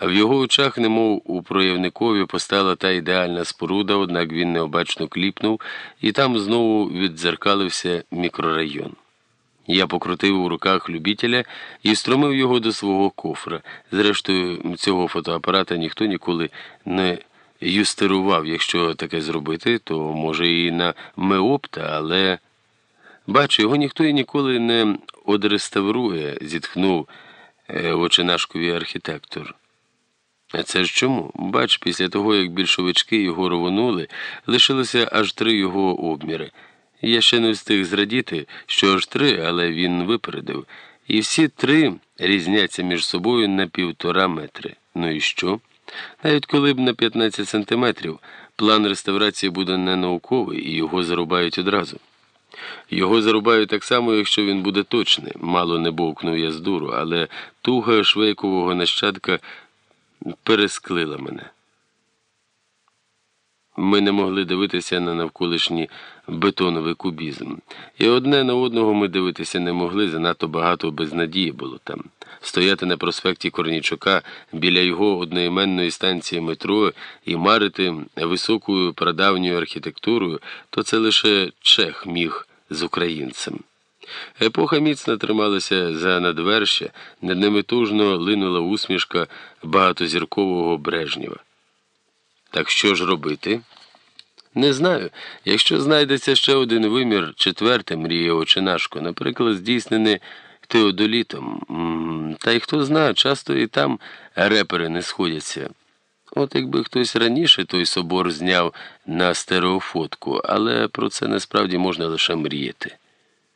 В його очах, немов у проявникові, постала та ідеальна споруда, однак він необачно кліпнув, і там знову віддзеркалився мікрорайон. Я покрутив у руках любітеля і стромив його до свого кофра. Зрештою, цього фотоапарата ніхто ніколи не юстерував. Якщо таке зробити, то може і на меопта, але. Бачу, його ніхто і ніколи не одреставрує, зітхнув е, архітектор. А це ж чому? Бач, після того, як більшовички його рвонули, лишилося аж три його обміри. Я ще не встиг зрадіти, що аж три, але він випередив. І всі три різняться між собою на півтора метри. Ну і що? Навіть коли б на 15 сантиметрів план реставрації буде не науковий і його зарубають одразу. Його зарубають так само, якщо він буде точний. Мало не бовкнув я з дуру, але туга швейкового нащадка пересклила мене. Ми не могли дивитися на навколишній бетоновий кубізм. І одне на одного ми дивитися не могли, занадто багато безнадії було там. Стояти на проспекті Корнічука біля його одноіменної станції метро і марити високою прадавньою архітектурою, то це лише чех міг з українцем. Епоха міцно трималася за надвершя, над ними тужно линула усмішка багатозіркового Брежнєва. Так що ж робити? Не знаю. Якщо знайдеться ще один вимір, четверте мріє очинашко, наприклад, здійснений теодолітом. Та й хто знає, часто і там репери не сходяться. От якби хтось раніше той собор зняв на стереофотку, але про це насправді можна лише мріяти.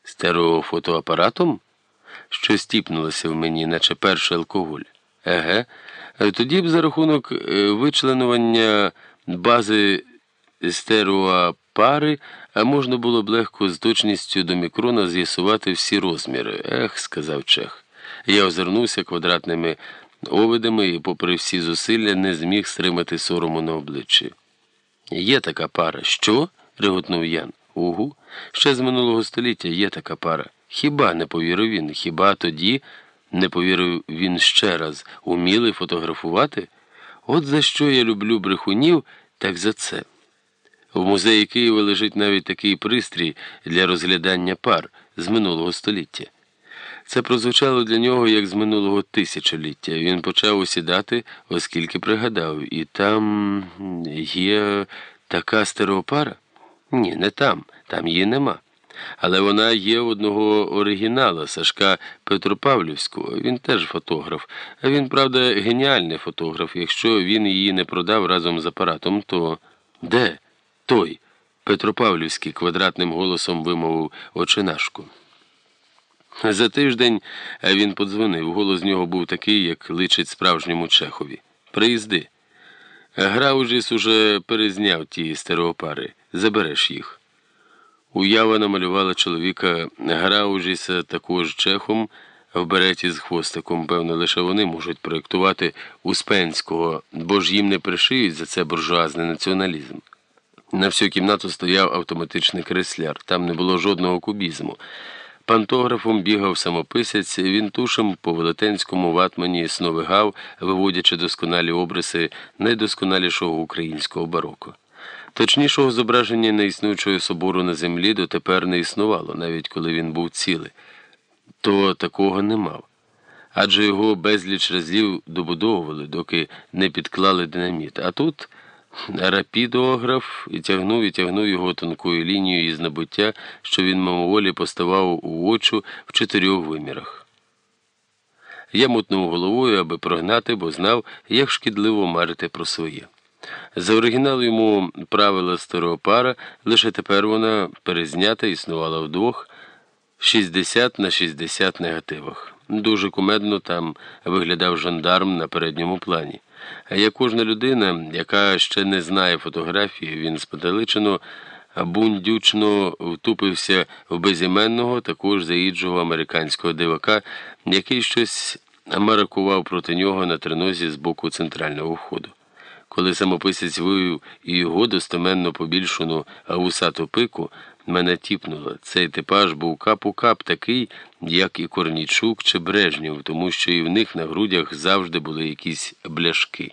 Стереофотоапаратом? Що стіпнулося в мені, наче перший алкоголь. Еге, тоді б за рахунок е, вичленування бази стереоапари, а можна було б легко з точністю до мікрона з'ясувати всі розміри. Ех, сказав Чех. Я озирнувся квадратними овидами і, попри всі зусилля, не зміг стримати сорому на обличчі. Є така пара. Що? реготнув Ян. Угу. Ще з минулого століття є така пара. Хіба не повірив він? Хіба тоді не повірив він ще раз, уміли фотографувати? От за що я люблю брехунів, так за це. В музеї Києва лежить навіть такий пристрій для розглядання пар з минулого століття. Це прозвучало для нього як з минулого тисячоліття. Він почав усідати, оскільки пригадав, і там є така стереопара? Ні, не там, там її нема. Але вона є одного оригінала Сашка Петропавлівського. Він теж фотограф. Він, правда, геніальний фотограф. Якщо він її не продав разом з апаратом, то де той? Петропавлівський квадратним голосом вимовив очинашку. За тиждень він подзвонив. Голос з нього був такий, як личить справжньому чехові. Приїзди. Граужіс уже перезняв ті стереопари. Забереш їх. Уява намалювала чоловіка Граужіса також чехом в береті з хвостиком. Певно, лише вони можуть проєктувати Успенського, бо ж їм не пришиють за це буржуазний націоналізм. На всю кімнату стояв автоматичний кресляр, там не було жодного кубізму. Пантографом бігав самописець, він тушем по велетенському ватмані сновигав, виводячи досконалі обриси найдосконалішого українського бароко. Точнішого зображення неіснуючого собору на землі дотепер не існувало, навіть коли він був цілий. То такого не мав. Адже його безліч разів добудовували, доки не підклали динаміт. А тут рапідограф тягнув і тягнув його тонкою лінією із набуття, що він мимоволі поставав у очу в чотирьох вимірах. Я мутнув головою, аби прогнати, бо знав, як шкідливо марити про своє. За оригінал йому правила стереопара, лише тепер вона перезнята існувала вдвох 60 на 60 негативах. Дуже кумедно там виглядав жандарм на передньому плані. А як кожна людина, яка ще не знає фотографії, він споделичено бундючно втупився в безіменного, також заїджого американського дивака, який щось маракував проти нього на тринозі з боку центрального входу. Коли самописець вивів і його достеменно побільшену гусату пику, мене тіпнуло. Цей типаж був кап у кап такий, як і Корнічук чи Брежнєв, тому що і в них на грудях завжди були якісь бляшки.